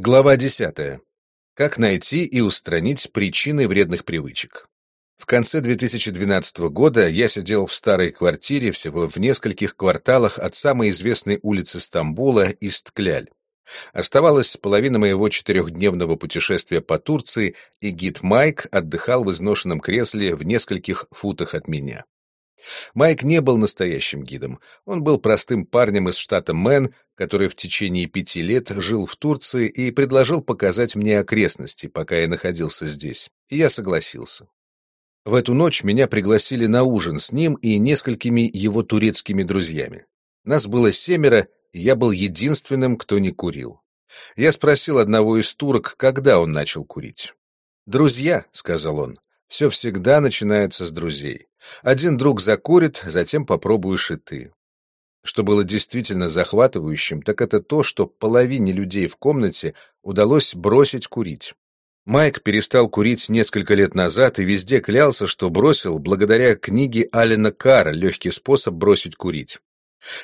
Глава 10. Как найти и устранить причины вредных привычек. В конце 2012 года я сидел в старой квартире всего в нескольких кварталах от самой известной улицы Стамбула Исткляль. Оставалась половина моего четырехдневного путешествия по Турции, и гид Майк отдыхал в изношенном кресле в нескольких футах от меня. Майк не был настоящим гидом. Он был простым парнем из штата Мэн, который в течение пяти лет жил в Турции и предложил показать мне окрестности, пока я находился здесь. И я согласился. В эту ночь меня пригласили на ужин с ним и несколькими его турецкими друзьями. Нас было семеро, и я был единственным, кто не курил. Я спросил одного из турок, когда он начал курить. «Друзья», — сказал он, — «все всегда начинается с друзей. Один друг закурит, затем попробуешь и ты. Что было действительно захватывающим, так это то, что половине людей в комнате удалось бросить курить. Майк перестал курить несколько лет назад и везде клялся, что бросил благодаря книге Алина Кара «Легкий способ бросить курить».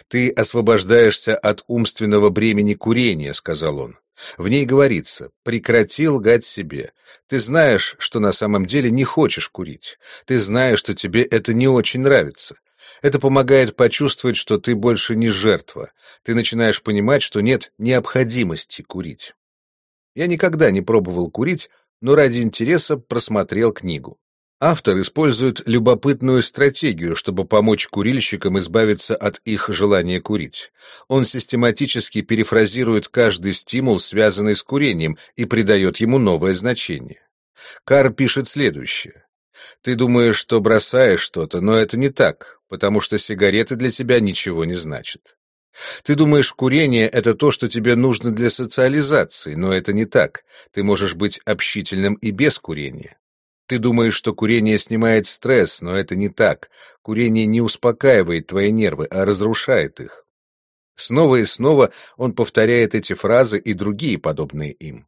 «Ты освобождаешься от умственного бремени курения», — сказал он. В ней говорится «прекрати лгать себе». Ты знаешь, что на самом деле не хочешь курить. Ты знаешь, что тебе это не очень нравится. Это помогает почувствовать, что ты больше не жертва. Ты начинаешь понимать, что нет необходимости курить. Я никогда не пробовал курить, но ради интереса просмотрел книгу. Автор использует любопытную стратегию, чтобы помочь курильщикам избавиться от их желания курить. Он систематически перефразирует каждый стимул, связанный с курением, и придает ему новое значение. Кар пишет следующее. «Ты думаешь, что бросаешь что-то, но это не так, потому что сигареты для тебя ничего не значат. Ты думаешь, курение — это то, что тебе нужно для социализации, но это не так. Ты можешь быть общительным и без курения. Ты думаешь, что курение снимает стресс, но это не так. Курение не успокаивает твои нервы, а разрушает их. Снова и снова он повторяет эти фразы и другие, подобные им.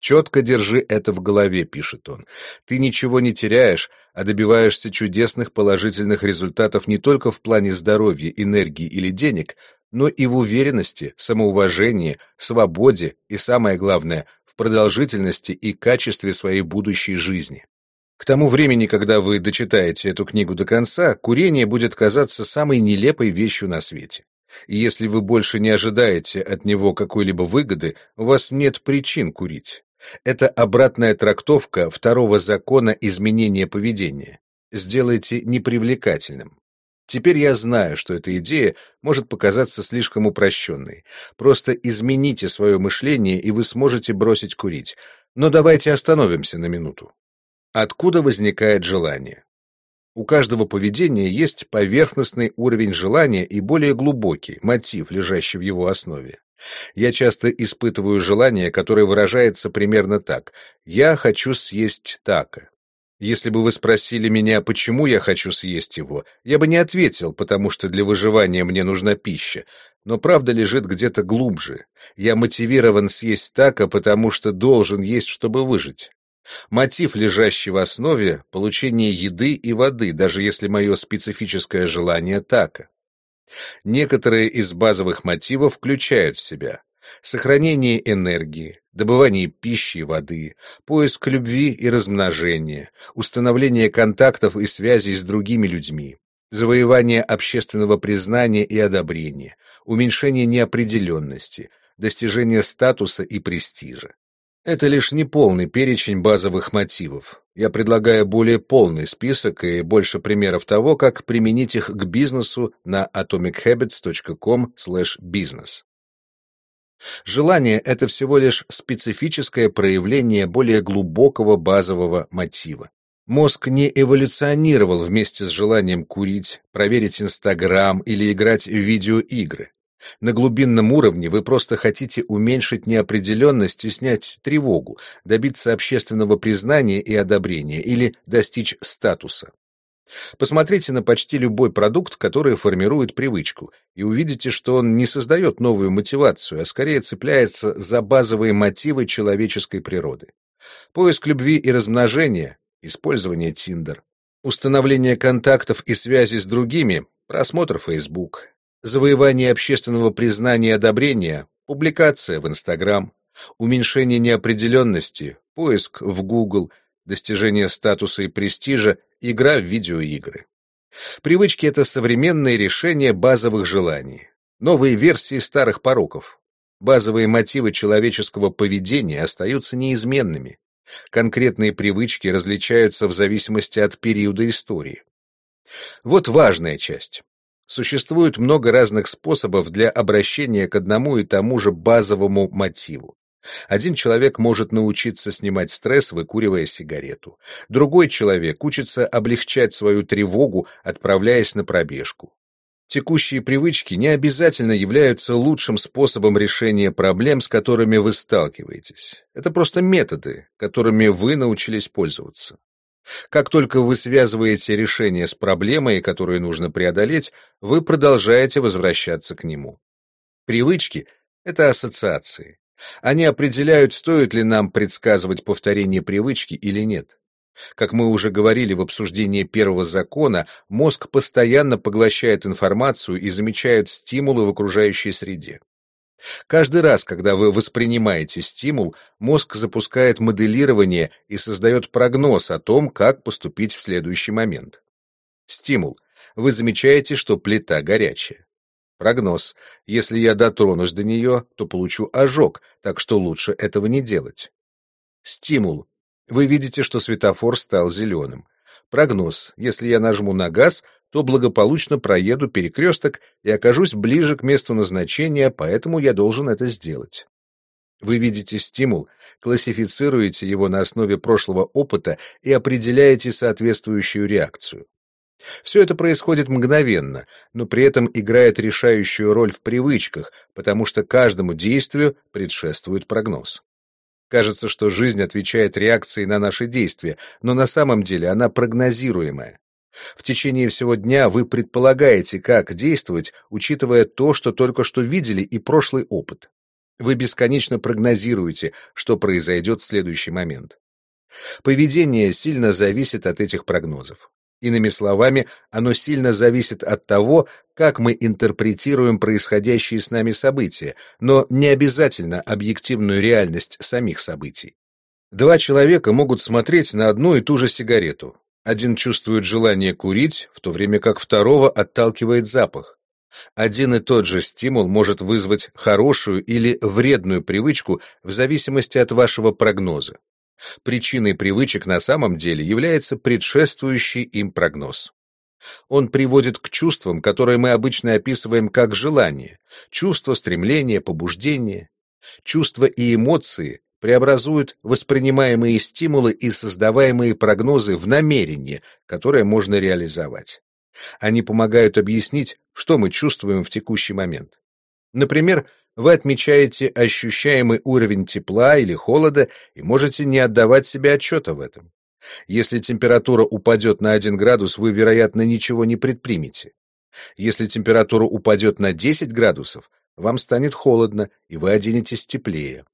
«Четко держи это в голове», — пишет он. «Ты ничего не теряешь, а добиваешься чудесных положительных результатов не только в плане здоровья, энергии или денег, но и в уверенности, самоуважении, свободе и, самое главное, в продолжительности и качестве своей будущей жизни. К тому времени, когда вы дочитаете эту книгу до конца, курение будет казаться самой нелепой вещью на свете. И если вы больше не ожидаете от него какой-либо выгоды, у вас нет причин курить. Это обратная трактовка второго закона изменения поведения. Сделайте непривлекательным. Теперь я знаю, что эта идея может показаться слишком упрощенной. Просто измените свое мышление, и вы сможете бросить курить. Но давайте остановимся на минуту. Откуда возникает желание? У каждого поведения есть поверхностный уровень желания и более глубокий мотив, лежащий в его основе. Я часто испытываю желание, которое выражается примерно так: я хочу съесть тако. Если бы вы спросили меня, почему я хочу съесть его, я бы не ответил, потому что для выживания мне нужна пища. Но правда лежит где-то глубже. Я мотивирован съесть тако, потому что должен есть, чтобы выжить. Мотив, лежащий в основе — получение еды и воды, даже если мое специфическое желание така. Некоторые из базовых мотивов включают в себя сохранение энергии, добывание пищи и воды, поиск любви и размножения, установление контактов и связей с другими людьми, завоевание общественного признания и одобрения, уменьшение неопределенности, достижение статуса и престижа. Это лишь неполный перечень базовых мотивов. Я предлагаю более полный список и больше примеров того, как применить их к бизнесу на atomichabbits.com/business. Желание — это всего лишь специфическое проявление более глубокого базового мотива. Мозг не эволюционировал вместе с желанием курить, проверить Инстаграм или играть в видеоигры. На глубинном уровне вы просто хотите уменьшить неопределенность и снять тревогу, добиться общественного признания и одобрения или достичь статуса. Посмотрите на почти любой продукт, который формирует привычку, и увидите, что он не создает новую мотивацию, а скорее цепляется за базовые мотивы человеческой природы. Поиск любви и размножения, использование Tinder, установление контактов и связи с другими, просмотр Facebook, завоевание общественного признания и одобрения, публикация в Инстаграм, Уменьшение неопределенности, поиск в Google, достижение статуса и престижа, игра в видеоигры. Привычки — это современные решения базовых желаний, новые версии старых пороков. Базовые мотивы человеческого поведения остаются неизменными. Конкретные привычки различаются в зависимости от периода истории. Вот важная часть. Существует много разных способов для обращения к одному и тому же базовому мотиву. Один человек может научиться снимать стресс, выкуривая сигарету. Другой человек учится облегчать свою тревогу, отправляясь на пробежку. Текущие привычки не обязательно являются лучшим способом решения проблем, с которыми вы сталкиваетесь. Это просто методы, которыми вы научились пользоваться. Как только вы связываете решение с проблемой, которую нужно преодолеть, вы продолжаете возвращаться к нему. Привычки — это ассоциации. Они определяют, стоит ли нам предсказывать повторение привычки или нет. Как мы уже говорили в обсуждении первого закона, мозг постоянно поглощает информацию и замечает стимулы в окружающей среде. Каждый раз, когда вы воспринимаете стимул, мозг запускает моделирование и создает прогноз о том, как поступить в следующий момент. Стимул. Вы замечаете, что плита горячая. Прогноз. Если я дотронусь до нее, то получу ожог, так что лучше этого не делать. Стимул. Вы видите, что светофор стал зеленым. Прогноз. Если я нажму на газ, то благополучно проеду перекресток и окажусь ближе к месту назначения, поэтому я должен это сделать. Вы видите стимул, классифицируете его на основе прошлого опыта и определяете соответствующую реакцию. Все это происходит мгновенно, но при этом играет решающую роль в привычках, потому что каждому действию предшествует прогноз. Кажется, что жизнь отвечает реакцией на наши действия, но на самом деле она прогнозируемая. В течение всего дня вы предполагаете, как действовать, учитывая то, что только что видели и прошлый опыт. Вы бесконечно прогнозируете, что произойдет в следующий момент. Поведение сильно зависит от этих прогнозов. Иными словами, оно сильно зависит от того, как мы интерпретируем происходящие с нами события, но не обязательно объективную реальность самих событий. Два человека могут смотреть на одну и ту же сигарету. Один чувствует желание курить, в то время как второго отталкивает запах. Один и тот же стимул может вызвать хорошую или вредную привычку в зависимости от вашего прогноза. Причиной привычек на самом деле является предшествующий им прогноз. Он приводит к чувствам, которые мы обычно описываем как желание, чувство, стремление, побуждение. Чувства и эмоции преобразуют воспринимаемые стимулы и создаваемые прогнозы в намерение, которое можно реализовать. Они помогают объяснить, что мы чувствуем в текущий момент. Например, вы отмечаете ощущаемый уровень тепла или холода и можете не отдавать себе отчета в этом. Если температура упадет на 1 градус, вы, вероятно, ничего не предпримете. Если температура упадет на 10 градусов, вам станет холодно, и вы оденетесь теплее.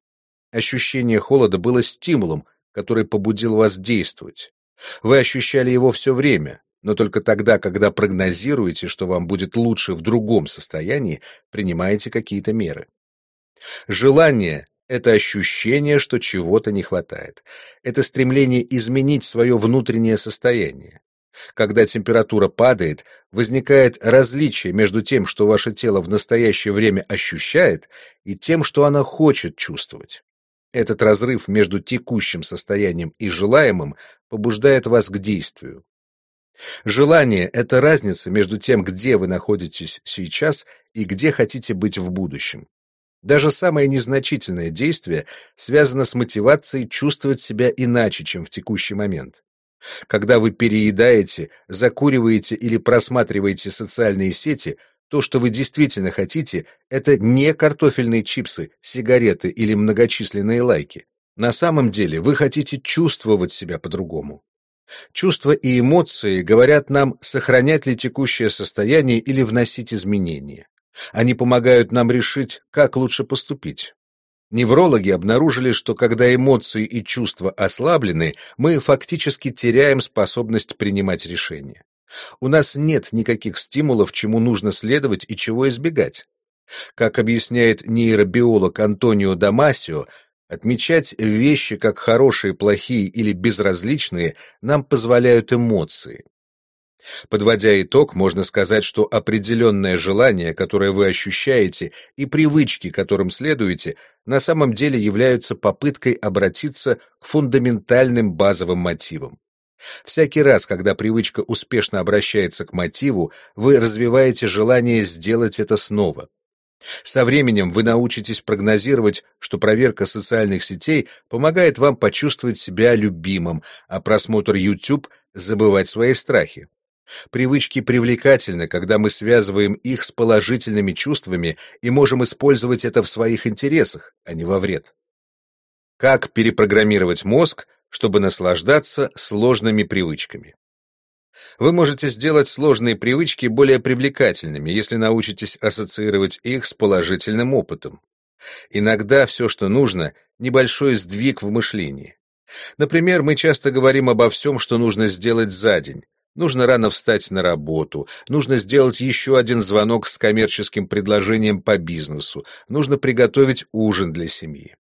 Ощущение холода было стимулом, который побудил вас действовать. Вы ощущали его все время, но только тогда, когда прогнозируете, что вам будет лучше в другом состоянии, принимаете какие-то меры. Желание — это ощущение, что чего-то не хватает. Это стремление изменить свое внутреннее состояние. Когда температура падает, возникает различие между тем, что ваше тело в настоящее время ощущает, и тем, что оно хочет чувствовать. Этот разрыв между текущим состоянием и желаемым побуждает вас к действию. Желание — это разница между тем, где вы находитесь сейчас и где хотите быть в будущем. Даже самое незначительное действие связано с мотивацией чувствовать себя иначе, чем в текущий момент. Когда вы переедаете, закуриваете или просматриваете социальные сети, то, что вы действительно хотите, это не картофельные чипсы, сигареты или многочисленные лайки. На самом деле вы хотите чувствовать себя по-другому. Чувства и эмоции говорят нам, сохранять ли текущее состояние или вносить изменения. Они помогают нам решить, как лучше поступить. Неврологи обнаружили, что когда эмоции и чувства ослаблены, мы фактически теряем способность принимать решения. У нас нет никаких стимулов, чему нужно следовать и чего избегать. Как объясняет нейробиолог Антонио Дамасио, Отмечать вещи как хорошие, плохие или безразличные нам позволяют эмоции. Подводя итог, можно сказать, что определенное желание, которое вы ощущаете, и привычки, которым следуете, на самом деле являются попыткой обратиться к фундаментальным базовым мотивам. Всякий раз, когда привычка успешно обращается к мотиву, вы развиваете желание сделать это снова. Со временем вы научитесь прогнозировать, что проверка социальных сетей помогает вам почувствовать себя любимым, а просмотр YouTube — забывать свои страхи. Привычки привлекательны, когда мы связываем их с положительными чувствами и можем использовать это в своих интересах, а не во вред. Как перепрограммировать мозг, чтобы наслаждаться сложными привычками? Вы можете сделать сложные привычки более привлекательными, если научитесь ассоциировать их с положительным опытом. Иногда все, что нужно, небольшой сдвиг в мышлении. Например, мы часто говорим обо всем, что нужно сделать за день, Нужно рано встать на работу, нужно сделать еще один звонок с коммерческим предложением по бизнесу, нужно приготовить ужин для семьи.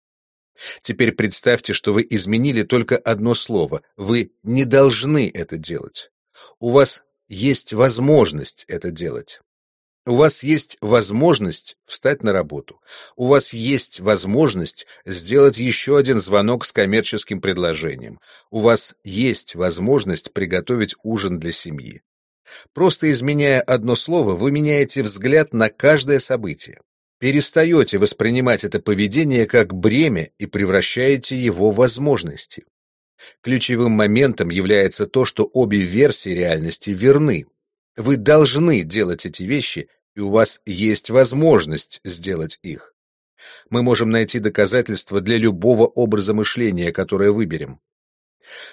Теперь представьте, что вы изменили только одно слово. Вы не должны это делать. У вас есть возможность это делать. У вас есть возможность встать на работу. У вас есть возможность сделать еще один звонок с коммерческим предложением. У вас есть возможность приготовить ужин для семьи. Просто изменяя одно слово, вы меняете взгляд на каждое событие. Перестаете воспринимать это поведение как бремя и превращаете его в возможности. Ключевым моментом является то, что обе версии реальности верны. Вы должны делать эти вещи и у вас есть возможность сделать их. Мы можем найти доказательства для любого образа мышления, которое выберем.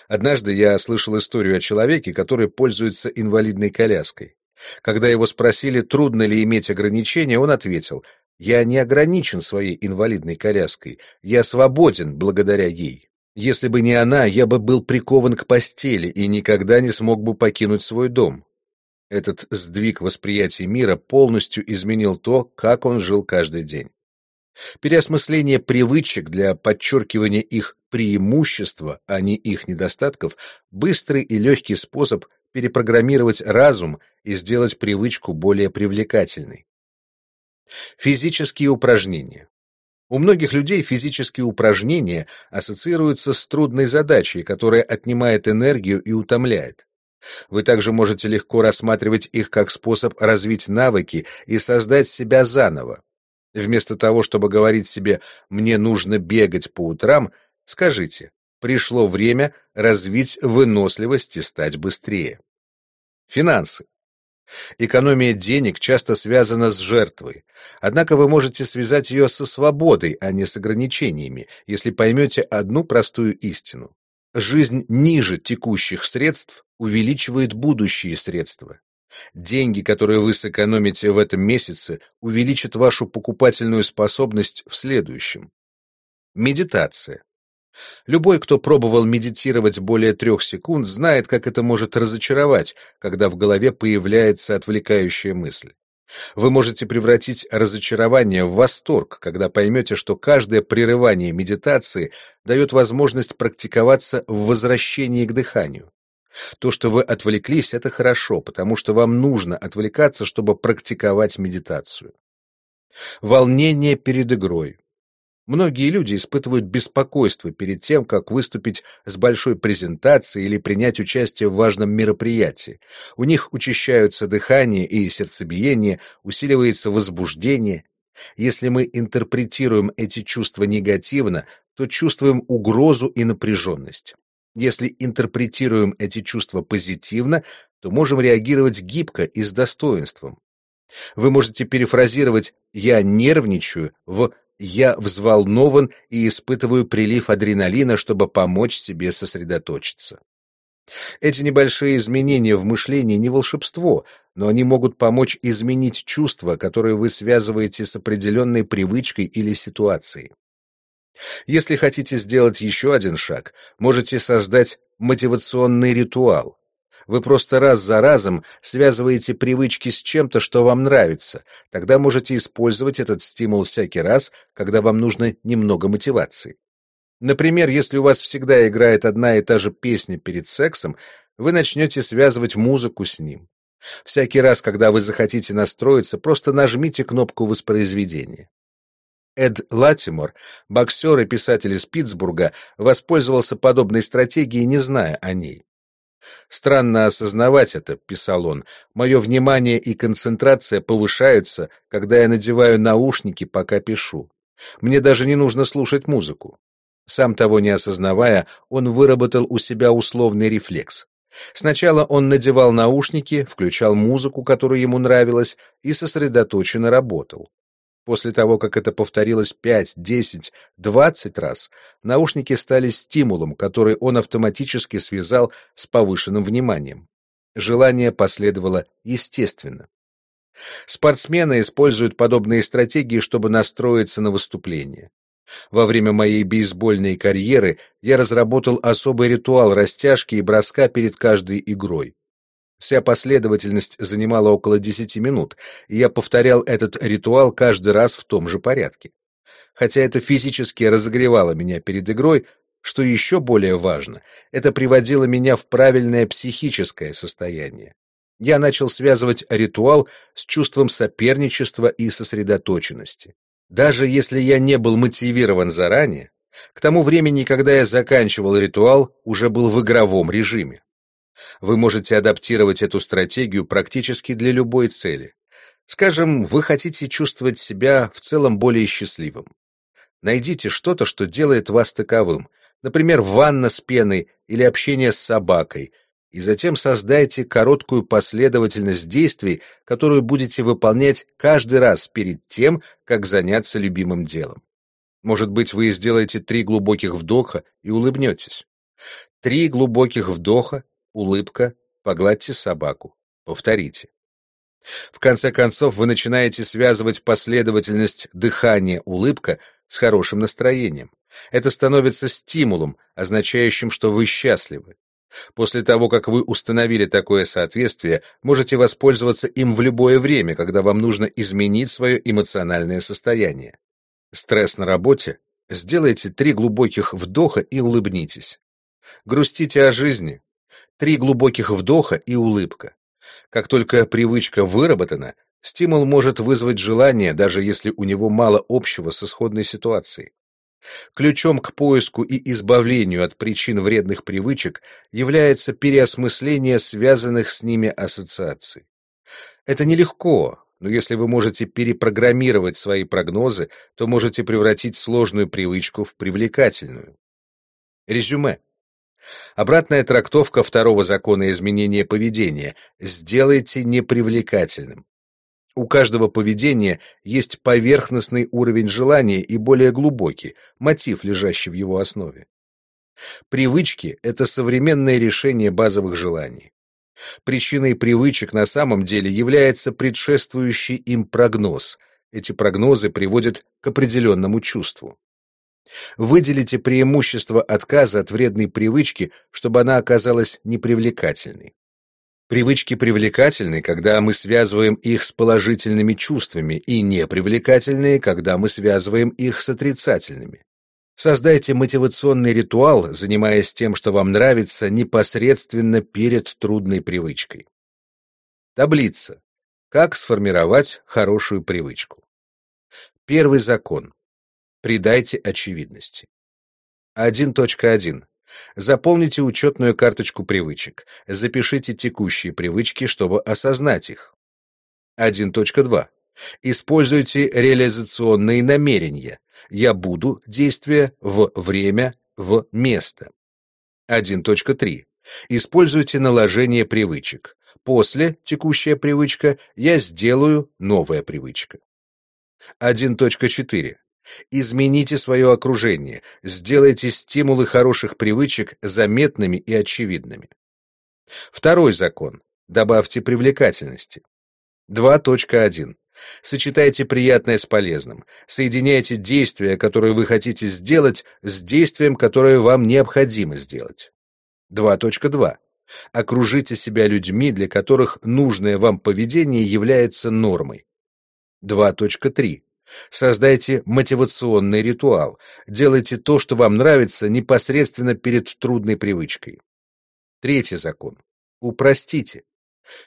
Однажды я слышал историю о человеке, который пользуется инвалидной коляской. Когда его спросили, трудно ли иметь ограничения, он ответил, «Я не ограничен своей инвалидной коляской, я свободен благодаря ей. Если бы не она, я бы был прикован к постели и никогда не смог бы покинуть свой дом. Этот сдвиг восприятия мира полностью изменил то, как он жил каждый день. Переосмысление привычек для подчеркивания их преимущества, а не их недостатков, быстрый и легкий способ перепрограммировать разум и сделать привычку более привлекательной. Физические упражнения. У многих людей физические упражнения ассоциируются с трудной задачей, которая отнимает энергию и утомляет. Вы также можете легко рассматривать их как способ развить навыки и создать себя заново. Вместо того, чтобы говорить себе «мне нужно бегать по утрам», скажите «пришло время развить выносливость и стать быстрее». Финансы. Экономия денег часто связана с жертвой, однако вы можете связать ее со свободой, а не с ограничениями, если поймете одну простую истину. Жизнь ниже текущих средств увеличивает будущие средства. Деньги, которые вы сэкономите в этом месяце, увеличат вашу покупательную способность в следующем. Медитация. Любой, кто пробовал медитировать более трех секунд, знает, как это может разочаровать, когда в голове появляется отвлекающая мысль. Вы можете превратить разочарование в восторг, когда поймете, что каждое прерывание медитации дает возможность практиковаться в возвращении к дыханию. То, что вы отвлеклись, это хорошо, потому что вам нужно отвлекаться, чтобы практиковать медитацию. Волнение перед игрой. Многие люди испытывают беспокойство перед тем, как выступить с большой презентацией или принять участие в важном мероприятии. У них учащаются дыхание и сердцебиение, усиливается возбуждение. Если мы интерпретируем эти чувства негативно, то чувствуем угрозу и напряженность. Если интерпретируем эти чувства позитивно, то можем реагировать гибко и с достоинством. Вы можете перефразировать «я нервничаю» в «я взволнован и испытываю прилив адреналина, чтобы помочь себе сосредоточиться». Эти небольшие изменения в мышлении не волшебство, но они могут помочь изменить чувства, которые вы связываете с определенной привычкой или ситуацией. Если хотите сделать еще один шаг, можете создать мотивационный ритуал. Вы просто раз за разом связываете привычки с чем-то, что вам нравится. Тогда можете использовать этот стимул всякий раз, когда вам нужно немного мотивации. Например, если у вас всегда играет одна и та же песня перед сексом, вы начнете связывать музыку с ним. Всякий раз, когда вы захотите настроиться, просто нажмите кнопку воспроизведения. Эд Латимор, боксер и писатель из Питтсбурга, воспользовался подобной стратегией, не зная о ней. «Странно осознавать это», — писал он, — «мое внимание и концентрация повышаются, когда я надеваю наушники, пока пишу. Мне даже не нужно слушать музыку». Сам того не осознавая, он выработал у себя условный рефлекс. Сначала он надевал наушники, включал музыку, которая ему нравилась, и сосредоточенно работал. После того, как это повторилось 5, 10, 20 раз, наушники стали стимулом, который он автоматически связал с повышенным вниманием. Желание последовало естественно. Спортсмены используют подобные стратегии, чтобы настроиться на выступление. Во время моей бейсбольной карьеры я разработал особый ритуал растяжки и броска перед каждой игрой. Вся последовательность занимала около 10 минут, и я повторял этот ритуал каждый раз в том же порядке. Хотя это физически разогревало меня перед игрой, что еще более важно, это приводило меня в правильное психическое состояние. Я начал связывать ритуал с чувством соперничества и сосредоточенности. Даже если я не был мотивирован заранее, к тому времени, когда я заканчивал ритуал, уже был в игровом режиме. Вы можете адаптировать эту стратегию практически для любой цели. Скажем, вы хотите чувствовать себя в целом более счастливым. Найдите что-то, что делает вас таковым, например, ванна с пеной или общение с собакой, и затем создайте короткую последовательность действий, которую будете выполнять каждый раз перед тем, как заняться любимым делом. Может быть, вы сделаете три глубоких вдоха и улыбнетесь. Три глубоких вдоха улыбка, погладьте собаку, повторите. В конце концов, вы начинаете связывать последовательность дыхания-улыбка с хорошим настроением. Это становится стимулом, означающим, что вы счастливы. После того, как вы установили такое соответствие, можете воспользоваться им в любое время, когда вам нужно изменить свое эмоциональное состояние. Стресс на работе? Сделайте три глубоких вдоха и улыбнитесь. Грустите о жизни? Три глубоких вдоха и улыбка. Как только привычка выработана, стимул может вызвать желание, даже если у него мало общего с исходной ситуацией. Ключом к поиску и избавлению от причин вредных привычек является переосмысление связанных с ними ассоциаций. Это нелегко, но если вы можете перепрограммировать свои прогнозы, то можете превратить сложную привычку в привлекательную. Резюме. Обратная трактовка второго закона изменения поведения «сделайте непривлекательным». У каждого поведения есть поверхностный уровень желания и более глубокий, мотив, лежащий в его основе. Привычки — это современное решение базовых желаний. Причиной привычек на самом деле является предшествующий им прогноз. Эти прогнозы приводят к определенному чувству. Выделите преимущество отказа от вредной привычки, чтобы она оказалась непривлекательной. Привычки привлекательны, когда мы связываем их с положительными чувствами, и непривлекательные, когда мы связываем их с отрицательными. Создайте мотивационный ритуал, занимаясь тем, что вам нравится, непосредственно перед трудной привычкой. Таблица. Как сформировать хорошую привычку? Первый закон. Придайте очевидности. 1.1. Заполните учетную карточку привычек. Запишите текущие привычки, чтобы осознать их. 1.2. Используйте реализационные намерения. Я буду действие в время, в место. 1.3. Используйте наложение привычек. После текущая привычка я сделаю новая привычка. 1.4. Измените свое окружение, сделайте стимулы хороших привычек заметными и очевидными. Второй закон. Добавьте привлекательности. 2.1. Сочетайте приятное с полезным. Соединяйте действия, которые вы хотите сделать, с действием, которое вам необходимо сделать. 2.2. Окружите себя людьми, для которых нужное вам поведение является нормой. 2.3. Создайте мотивационный ритуал. Делайте то, что вам нравится, непосредственно перед трудной привычкой. Третий закон. Упростите.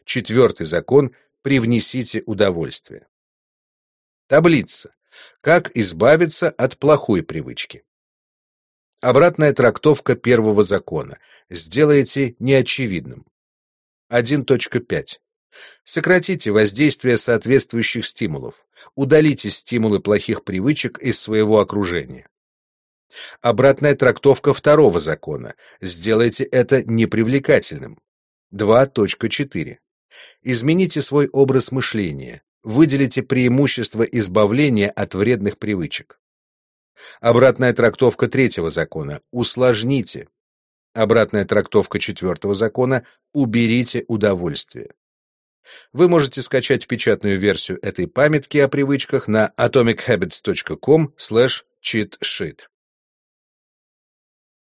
Четвертый закон. Привнесите удовольствие. Таблица. Как избавиться от плохой привычки. Обратная трактовка первого закона. Сделайте неочевидным. 1.5. Сократите воздействие соответствующих стимулов. Удалите стимулы плохих привычек из своего окружения. Обратная трактовка второго закона. Сделайте это непривлекательным. 2.4. Измените свой образ мышления. Выделите преимущество избавления от вредных привычек. Обратная трактовка третьего закона. Усложните. Обратная трактовка четвертого закона. Уберите удовольствие. Вы можете скачать печатную версию этой памятки о привычках на atomichabits.com/cheatsheet.